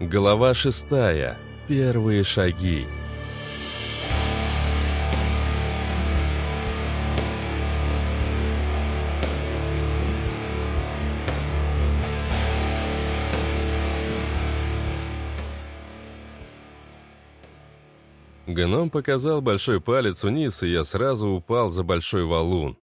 Глава шестая. Первые шаги. Гном показал большой палец вниз, и я сразу упал за большой валун.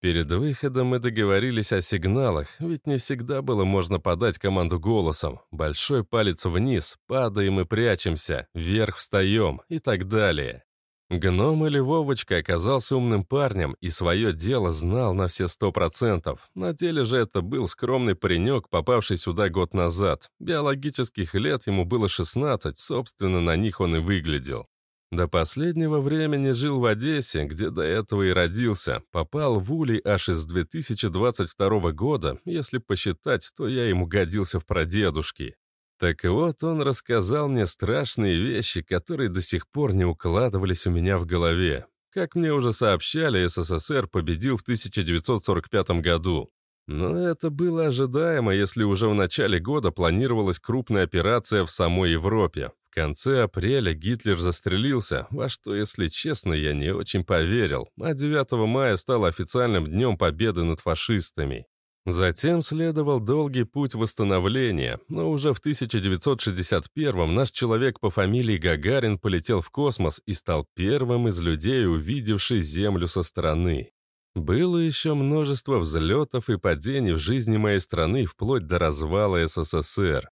Перед выходом мы договорились о сигналах, ведь не всегда было можно подать команду голосом. Большой палец вниз, падаем и прячемся, вверх встаем и так далее. Гном или Вовочка оказался умным парнем и свое дело знал на все сто процентов. На деле же это был скромный паренек, попавший сюда год назад. Биологических лет ему было 16, собственно, на них он и выглядел. До последнего времени жил в Одессе, где до этого и родился. Попал в Улей аж из 2022 года. Если посчитать, то я ему годился в прадедушки. Так вот, он рассказал мне страшные вещи, которые до сих пор не укладывались у меня в голове. Как мне уже сообщали, СССР победил в 1945 году. Но это было ожидаемо, если уже в начале года планировалась крупная операция в самой Европе конце апреля Гитлер застрелился, во что, если честно, я не очень поверил, а 9 мая стал официальным днем победы над фашистами. Затем следовал долгий путь восстановления, но уже в 1961 наш человек по фамилии Гагарин полетел в космос и стал первым из людей, увидевший Землю со стороны. Было еще множество взлетов и падений в жизни моей страны вплоть до развала СССР.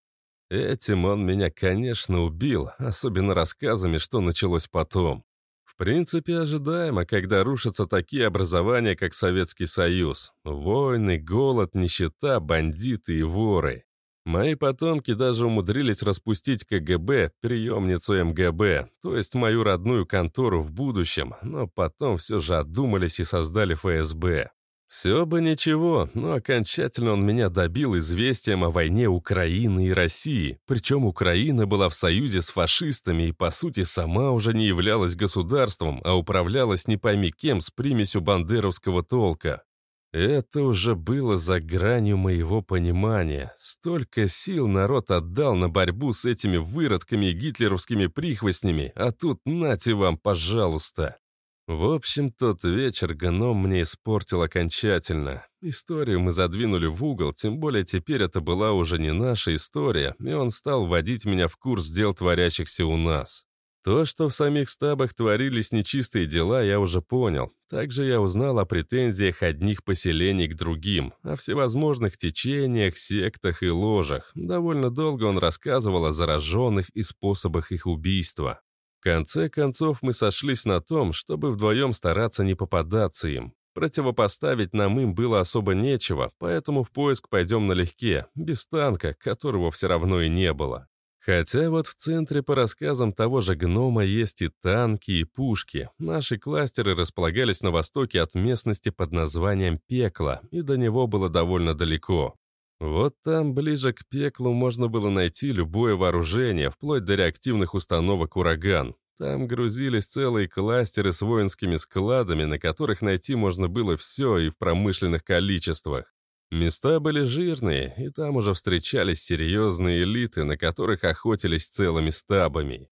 Этим он меня, конечно, убил, особенно рассказами, что началось потом. В принципе, ожидаемо, когда рушатся такие образования, как Советский Союз. Войны, голод, нищета, бандиты и воры. Мои потомки даже умудрились распустить КГБ, приемницу МГБ, то есть мою родную контору в будущем, но потом все же отдумались и создали ФСБ. Все бы ничего, но окончательно он меня добил известием о войне Украины и России, причем Украина была в союзе с фашистами и, по сути, сама уже не являлась государством, а управлялась не пойми кем с примесью бандеровского толка. Это уже было за гранью моего понимания. Столько сил народ отдал на борьбу с этими выродками и гитлеровскими прихвостнями, а тут нате вам, пожалуйста. В общем, тот вечер гном мне испортил окончательно. Историю мы задвинули в угол, тем более теперь это была уже не наша история, и он стал вводить меня в курс дел, творящихся у нас. То, что в самих стабах творились нечистые дела, я уже понял. Также я узнал о претензиях одних поселений к другим, о всевозможных течениях, сектах и ложах. Довольно долго он рассказывал о зараженных и способах их убийства конце концов мы сошлись на том, чтобы вдвоем стараться не попадаться им. Противопоставить нам им было особо нечего, поэтому в поиск пойдем налегке, без танка, которого все равно и не было. Хотя вот в центре, по рассказам того же гнома, есть и танки, и пушки. Наши кластеры располагались на востоке от местности под названием Пекло, и до него было довольно далеко. Вот там, ближе к пеклу, можно было найти любое вооружение, вплоть до реактивных установок «Ураган». Там грузились целые кластеры с воинскими складами, на которых найти можно было все и в промышленных количествах. Места были жирные, и там уже встречались серьезные элиты, на которых охотились целыми стабами.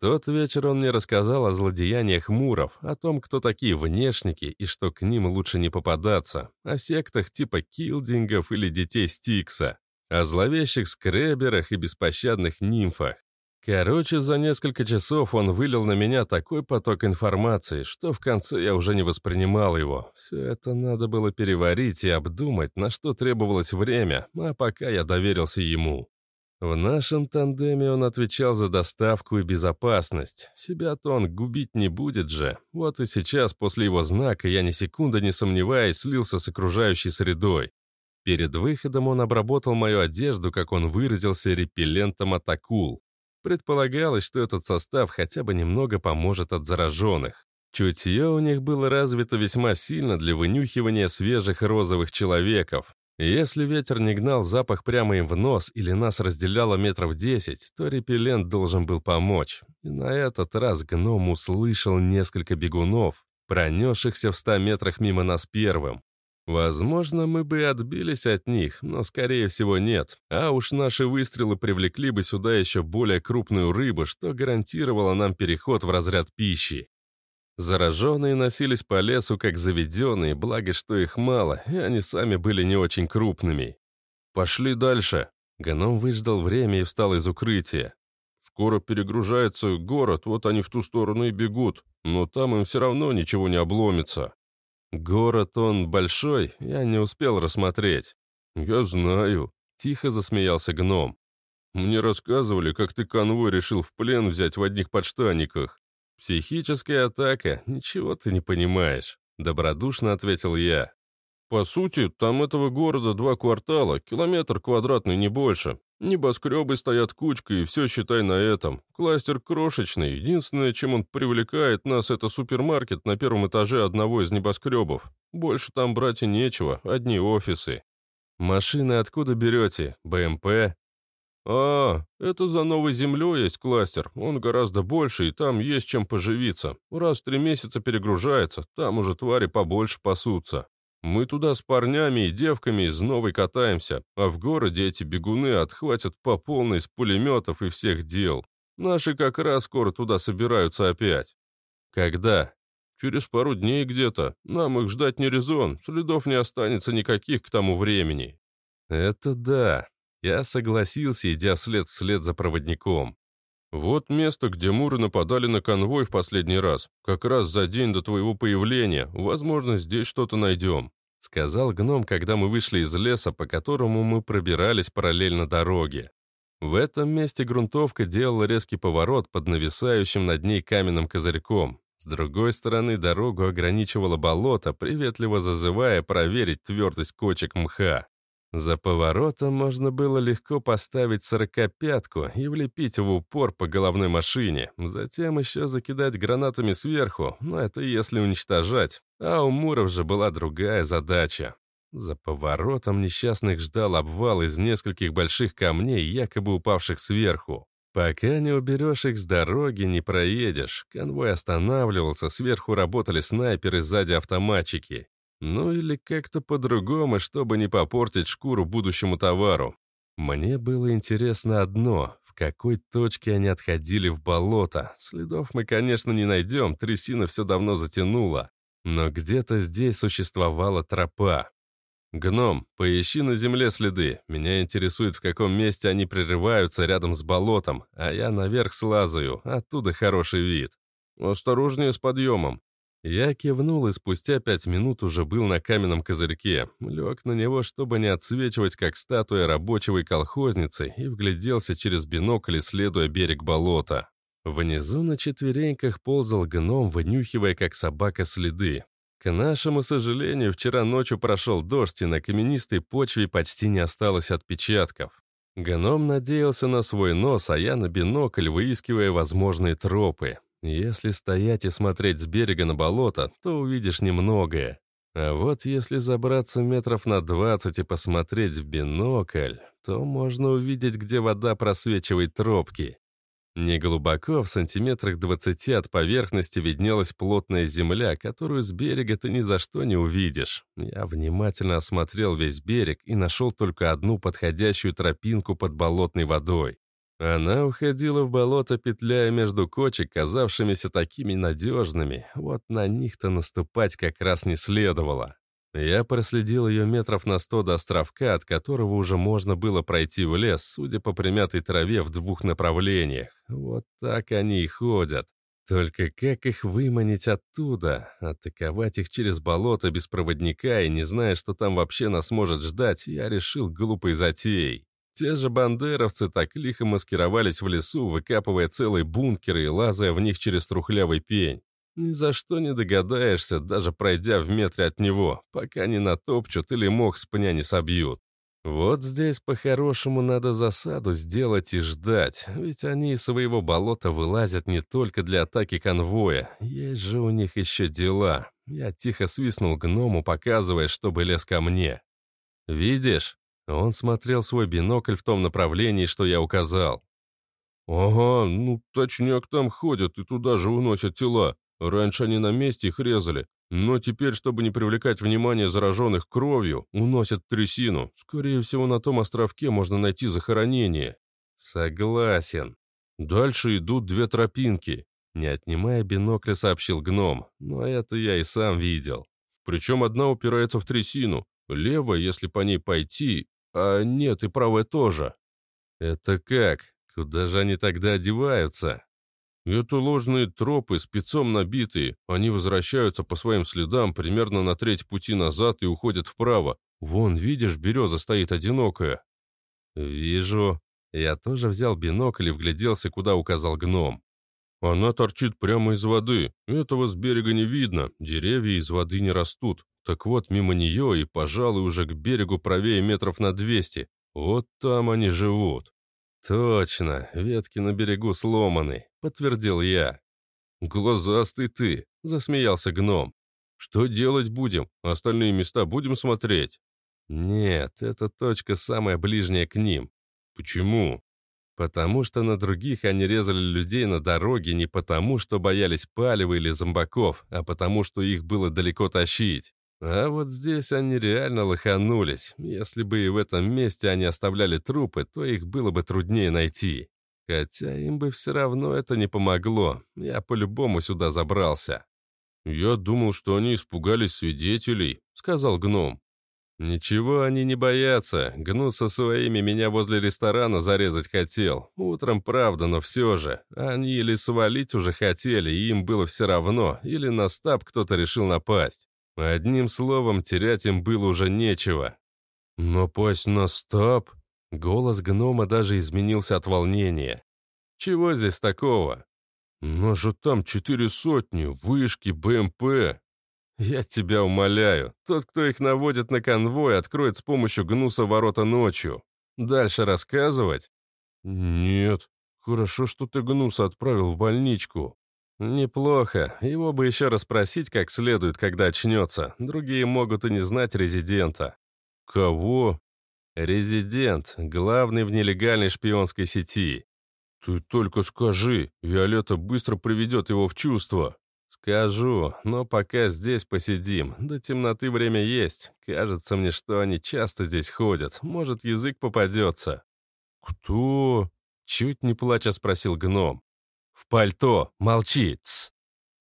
Тот вечер он мне рассказал о злодеяниях муров, о том, кто такие внешники и что к ним лучше не попадаться, о сектах типа килдингов или детей Стикса, о зловещих скреберах и беспощадных нимфах. Короче, за несколько часов он вылил на меня такой поток информации, что в конце я уже не воспринимал его. Все это надо было переварить и обдумать, на что требовалось время, а пока я доверился ему. В нашем тандеме он отвечал за доставку и безопасность. Себя-то он губить не будет же. Вот и сейчас, после его знака, я ни секунды не сомневаясь, слился с окружающей средой. Перед выходом он обработал мою одежду, как он выразился, репеллентом от акул. Предполагалось, что этот состав хотя бы немного поможет от зараженных. Чутье у них было развито весьма сильно для вынюхивания свежих розовых человеков. Если ветер не гнал запах прямо им в нос или нас разделяло метров десять, то репеллент должен был помочь. И на этот раз гном услышал несколько бегунов, пронесшихся в ста метрах мимо нас первым. Возможно, мы бы отбились от них, но, скорее всего, нет. А уж наши выстрелы привлекли бы сюда еще более крупную рыбу, что гарантировало нам переход в разряд пищи. Зараженные носились по лесу как заведенные, благо, что их мало, и они сами были не очень крупными. «Пошли дальше!» Гном выждал время и встал из укрытия. «Скоро перегружается город, вот они в ту сторону и бегут, но там им все равно ничего не обломится». Город он большой, я не успел рассмотреть. Я знаю, тихо засмеялся гном. Мне рассказывали, как ты конвой решил в плен взять в одних подштанниках. Психическая атака, ничего ты не понимаешь, добродушно ответил я. По сути, там этого города два квартала, километр квадратный, не больше. Небоскребы стоят кучкой, и все считай на этом. Кластер крошечный, единственное, чем он привлекает нас, это супермаркет на первом этаже одного из небоскребов. Больше там брать и нечего, одни офисы. Машины откуда берете? БМП? А, это за Новой Землей есть кластер, он гораздо больше, и там есть чем поживиться. Раз в три месяца перегружается, там уже твари побольше пасутся. Мы туда с парнями и девками из новой катаемся, а в городе эти бегуны отхватят по полной из пулеметов и всех дел. Наши как раз скоро туда собираются опять. Когда? Через пару дней где-то. Нам их ждать не резон, следов не останется никаких к тому времени. Это да. Я согласился, идя вслед вслед за проводником. Вот место, где муры нападали на конвой в последний раз. Как раз за день до твоего появления. Возможно, здесь что-то найдем», — сказал гном, когда мы вышли из леса, по которому мы пробирались параллельно дороге. В этом месте грунтовка делала резкий поворот под нависающим над ней каменным козырьком. С другой стороны дорогу ограничивало болото, приветливо зазывая проверить твердость кочек мха. За поворотом можно было легко поставить сорокопятку и влепить в упор по головной машине, затем еще закидать гранатами сверху, но это если уничтожать, а у Муров же была другая задача. За поворотом несчастных ждал обвал из нескольких больших камней, якобы упавших сверху. Пока не уберешь их с дороги, не проедешь. Конвой останавливался, сверху работали снайперы, сзади автоматчики. Ну или как-то по-другому, чтобы не попортить шкуру будущему товару. Мне было интересно одно, в какой точке они отходили в болото. Следов мы, конечно, не найдем, трясина все давно затянула. Но где-то здесь существовала тропа. «Гном, поищи на земле следы. Меня интересует, в каком месте они прерываются рядом с болотом, а я наверх слазаю, оттуда хороший вид. Осторожнее с подъемом. Я кивнул и спустя пять минут уже был на каменном козырьке, лег на него, чтобы не отсвечивать, как статуя рабочего и колхозницы, и вгляделся через бинокль, исследуя берег болота. Внизу на четвереньках ползал гном, вынюхивая, как собака, следы. К нашему сожалению, вчера ночью прошел дождь, и на каменистой почве почти не осталось отпечатков. Гном надеялся на свой нос, а я на бинокль, выискивая возможные тропы. Если стоять и смотреть с берега на болото, то увидишь немногое. А вот если забраться метров на 20 и посмотреть в бинокль, то можно увидеть, где вода просвечивает тропки. Неглубоко, в сантиметрах 20 от поверхности виднелась плотная земля, которую с берега ты ни за что не увидишь. Я внимательно осмотрел весь берег и нашел только одну подходящую тропинку под болотной водой. Она уходила в болото, петляя между кочек, казавшимися такими надежными. Вот на них-то наступать как раз не следовало. Я проследил ее метров на сто до островка, от которого уже можно было пройти в лес, судя по примятой траве в двух направлениях. Вот так они и ходят. Только как их выманить оттуда? Атаковать их через болото без проводника и не зная, что там вообще нас может ждать, я решил глупой затеей. Те же бандеровцы так лихо маскировались в лесу, выкапывая целые бункеры и лазая в них через трухлявый пень. Ни за что не догадаешься, даже пройдя в метре от него, пока не натопчут или мох с пня не собьют. Вот здесь по-хорошему надо засаду сделать и ждать, ведь они из своего болота вылазят не только для атаки конвоя, есть же у них еще дела. Я тихо свистнул гному, показывая, чтобы лез ко мне. «Видишь?» Он смотрел свой бинокль в том направлении, что я указал. «Ага, ну точняк там ходят и туда же уносят тела. Раньше они на месте их резали. Но теперь, чтобы не привлекать внимание зараженных кровью, уносят трясину. Скорее всего, на том островке можно найти захоронение. Согласен. Дальше идут две тропинки. Не отнимая бинокля, сообщил гном. Но это я и сам видел. Причем одна упирается в трясину. Левая, если по ней пойти, а нет, и правая тоже. Это как? Куда же они тогда одеваются? Это ложные тропы, спецом набитые. Они возвращаются по своим следам примерно на треть пути назад и уходят вправо. Вон, видишь, береза стоит одинокая. Вижу. Я тоже взял бинокль и вгляделся, куда указал гном. Она торчит прямо из воды. Этого с берега не видно. Деревья из воды не растут. Так вот, мимо нее и, пожалуй, уже к берегу правее метров на двести. Вот там они живут. «Точно, ветки на берегу сломаны», — подтвердил я. «Глазастый ты», — засмеялся гном. «Что делать будем? Остальные места будем смотреть?» «Нет, эта точка самая ближняя к ним». «Почему?» «Потому что на других они резали людей на дороге не потому, что боялись палева или зомбаков, а потому, что их было далеко тащить. А вот здесь они реально лоханулись. Если бы и в этом месте они оставляли трупы, то их было бы труднее найти. Хотя им бы все равно это не помогло. Я по-любому сюда забрался. «Я думал, что они испугались свидетелей», — сказал гном. «Ничего они не боятся. Гну со своими меня возле ресторана зарезать хотел. Утром, правда, но все же. Они или свалить уже хотели, и им было все равно, или на стаб кто-то решил напасть. Одним словом, терять им было уже нечего. Но пасть на стаб... Голос гнома даже изменился от волнения. Чего здесь такого? Но же там четыре сотни, вышки, БМП. Я тебя умоляю, тот, кто их наводит на конвой, откроет с помощью гнуса ворота ночью. Дальше рассказывать? Нет, хорошо, что ты гнуса отправил в больничку. «Неплохо. Его бы еще расспросить как следует, когда очнется. Другие могут и не знать резидента». «Кого?» «Резидент, главный в нелегальной шпионской сети». «Ты только скажи, Виолетта быстро приведет его в чувство». «Скажу, но пока здесь посидим. До темноты время есть. Кажется мне, что они часто здесь ходят. Может, язык попадется». «Кто?» Чуть не плача спросил гном. «В пальто! Молчи! Тсс!»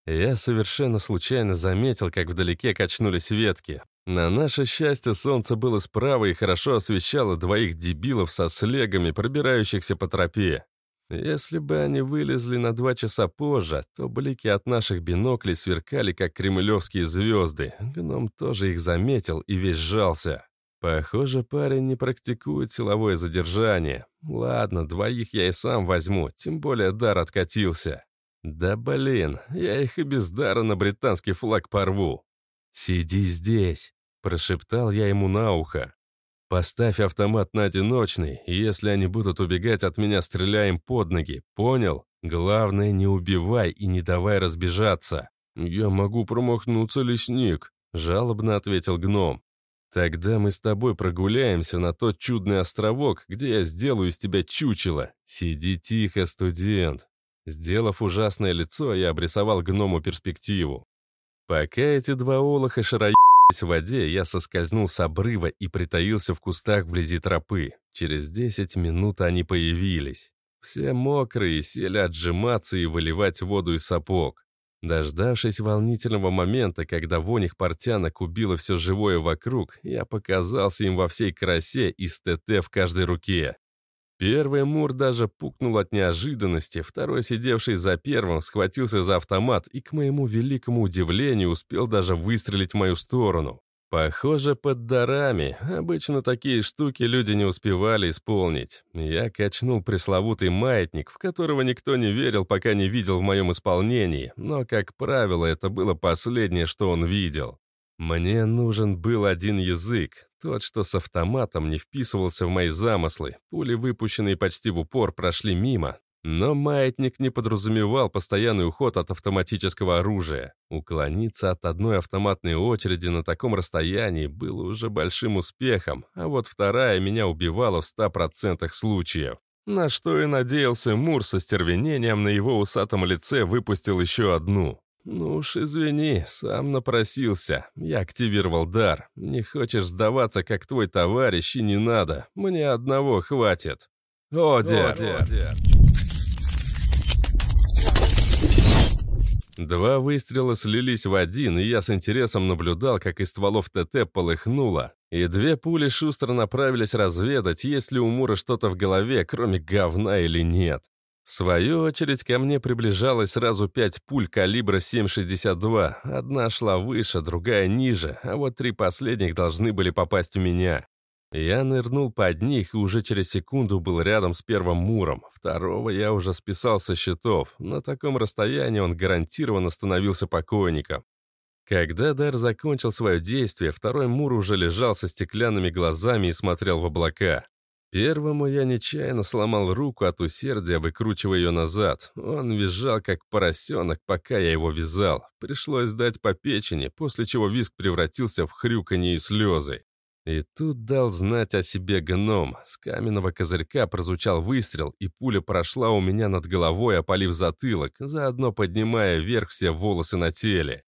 Я совершенно случайно заметил, как вдалеке качнулись ветки. На наше счастье солнце было справа и хорошо освещало двоих дебилов со слегами, пробирающихся по тропе. Если бы они вылезли на два часа позже, то блики от наших биноклей сверкали, как кремлевские звезды. Гном тоже их заметил и весь сжался. Похоже, парень не практикует силовое задержание. Ладно, двоих я и сам возьму, тем более дар откатился. Да блин, я их и без дара на британский флаг порву. «Сиди здесь», — прошептал я ему на ухо. «Поставь автомат на одиночный, и если они будут убегать от меня, стреляем под ноги, понял? Главное, не убивай и не давай разбежаться». «Я могу промахнуться, лесник», — жалобно ответил гном. Тогда мы с тобой прогуляемся на тот чудный островок, где я сделаю из тебя чучело. Сиди тихо, студент. Сделав ужасное лицо, я обрисовал гному перспективу. Пока эти два олоха шароебались в воде, я соскользнул с обрыва и притаился в кустах вблизи тропы. Через десять минут они появились. Все мокрые, сели отжиматься и выливать воду из сапог. Дождавшись волнительного момента, когда вонь их портянок убила все живое вокруг, я показался им во всей красе и с ТТ в каждой руке. Первый Мур даже пукнул от неожиданности, второй, сидевший за первым, схватился за автомат и, к моему великому удивлению, успел даже выстрелить в мою сторону. Похоже, под дарами. Обычно такие штуки люди не успевали исполнить. Я качнул пресловутый маятник, в которого никто не верил, пока не видел в моем исполнении, но, как правило, это было последнее, что он видел. Мне нужен был один язык, тот, что с автоматом не вписывался в мои замыслы. Пули, выпущенные почти в упор, прошли мимо, но маятник не подразумевал постоянный уход от автоматического оружия. Уклониться от одной автоматной очереди на таком расстоянии было уже большим успехом, а вот вторая меня убивала в 100% случаев. На что и надеялся Мур со стервенением на его усатом лице выпустил еще одну. Ну уж извини, сам напросился. Я активировал дар. Не хочешь сдаваться, как твой товарищ, и не надо. Мне одного хватит. О, дед. О, дед. Два выстрела слились в один, и я с интересом наблюдал, как из стволов ТТ полыхнуло, и две пули шустро направились разведать, есть ли у Мура что-то в голове, кроме говна или нет. В свою очередь ко мне приближалось сразу пять пуль калибра 7,62. Одна шла выше, другая ниже, а вот три последних должны были попасть у меня. Я нырнул под них и уже через секунду был рядом с первым муром. Второго я уже списал со счетов. На таком расстоянии он гарантированно становился покойником. Когда дар закончил свое действие, второй мур уже лежал со стеклянными глазами и смотрел в облака. Первому я нечаянно сломал руку от усердия, выкручивая ее назад. Он визжал, как поросенок, пока я его вязал. Пришлось дать по печени, после чего виск превратился в хрюканье и слезы. И тут дал знать о себе гном. С каменного козырька прозвучал выстрел, и пуля прошла у меня над головой, опалив затылок, заодно поднимая вверх все волосы на теле.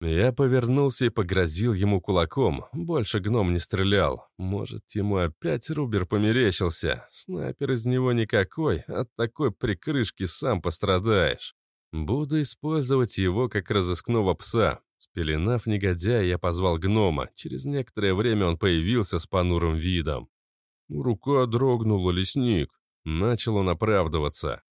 Я повернулся и погрозил ему кулаком. Больше гном не стрелял. Может, ему опять Рубер померещился. Снайпер из него никакой, от такой прикрышки сам пострадаешь. Буду использовать его как разыскного пса. Спеленав негодяя, я позвал гнома. Через некоторое время он появился с понурым видом. Рука дрогнула, лесник. Начал он оправдываться.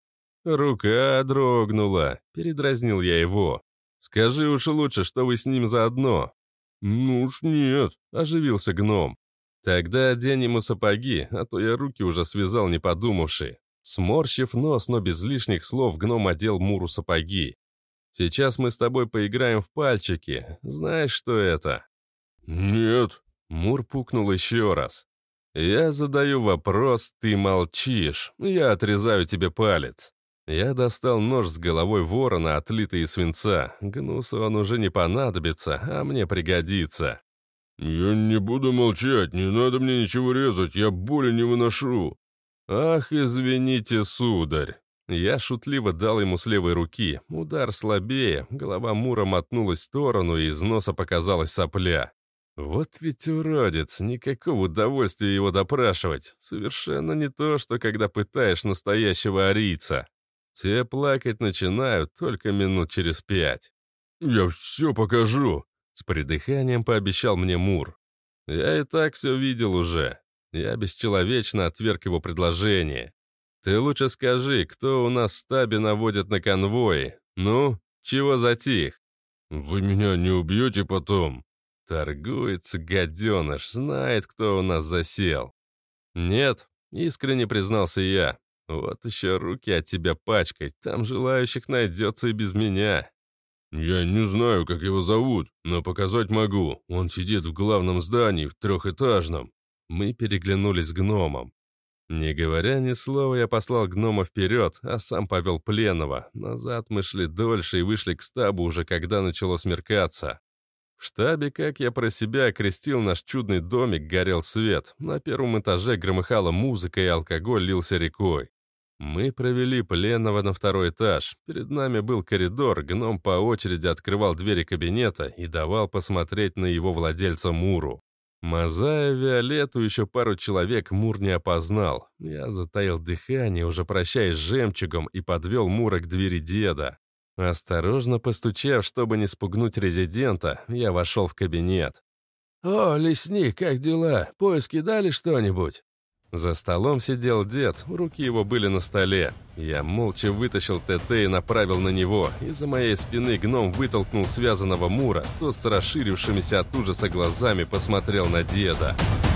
«Рука дрогнула», — передразнил я его. «Скажи уж лучше, что вы с ним заодно». «Ну уж нет», — оживился гном. «Тогда одень ему сапоги, а то я руки уже связал, не подумавши». Сморщив нос, но без лишних слов, гном одел Муру сапоги. Сейчас мы с тобой поиграем в пальчики. Знаешь, что это?» «Нет». Мур пукнул еще раз. «Я задаю вопрос, ты молчишь. Я отрезаю тебе палец». Я достал нож с головой ворона, отлитый из свинца. Гнусу он уже не понадобится, а мне пригодится. «Я не буду молчать, не надо мне ничего резать, я боли не выношу». «Ах, извините, сударь». Я шутливо дал ему с левой руки. Удар слабее, голова Мура мотнулась в сторону, и из носа показалась сопля. Вот ведь уродец, никакого удовольствия его допрашивать. Совершенно не то, что когда пытаешь настоящего арийца. Те плакать начинают только минут через пять. «Я все покажу», — с придыханием пообещал мне Мур. Я и так все видел уже. Я бесчеловечно отверг его предложение. Ты лучше скажи, кто у нас в стабе наводит на конвои? Ну, чего затих? Вы меня не убьете потом? Торгуется гаденыш, знает, кто у нас засел. Нет, искренне признался я. Вот еще руки от тебя пачкать, там желающих найдется и без меня. Я не знаю, как его зовут, но показать могу. Он сидит в главном здании, в трехэтажном. Мы переглянулись с гномом. Не говоря ни слова, я послал гнома вперед, а сам повел пленного. Назад мы шли дольше и вышли к стабу уже когда начало смеркаться. В штабе, как я про себя окрестил наш чудный домик, горел свет. На первом этаже громыхала музыка и алкоголь лился рекой. Мы провели пленного на второй этаж. Перед нами был коридор, гном по очереди открывал двери кабинета и давал посмотреть на его владельца Муру. Мазая Виолетту еще пару человек Мур не опознал. Я затаил дыхание, уже прощаясь с жемчугом, и подвел Мура к двери деда. Осторожно постучав, чтобы не спугнуть резидента, я вошел в кабинет. «О, лесник, как дела? Поиски дали что-нибудь?» За столом сидел дед, руки его были на столе. Я молча вытащил ТТ и направил на него. Из-за моей спины гном вытолкнул связанного Мура, тот с расширившимися от ужаса глазами посмотрел на деда. «Деда!»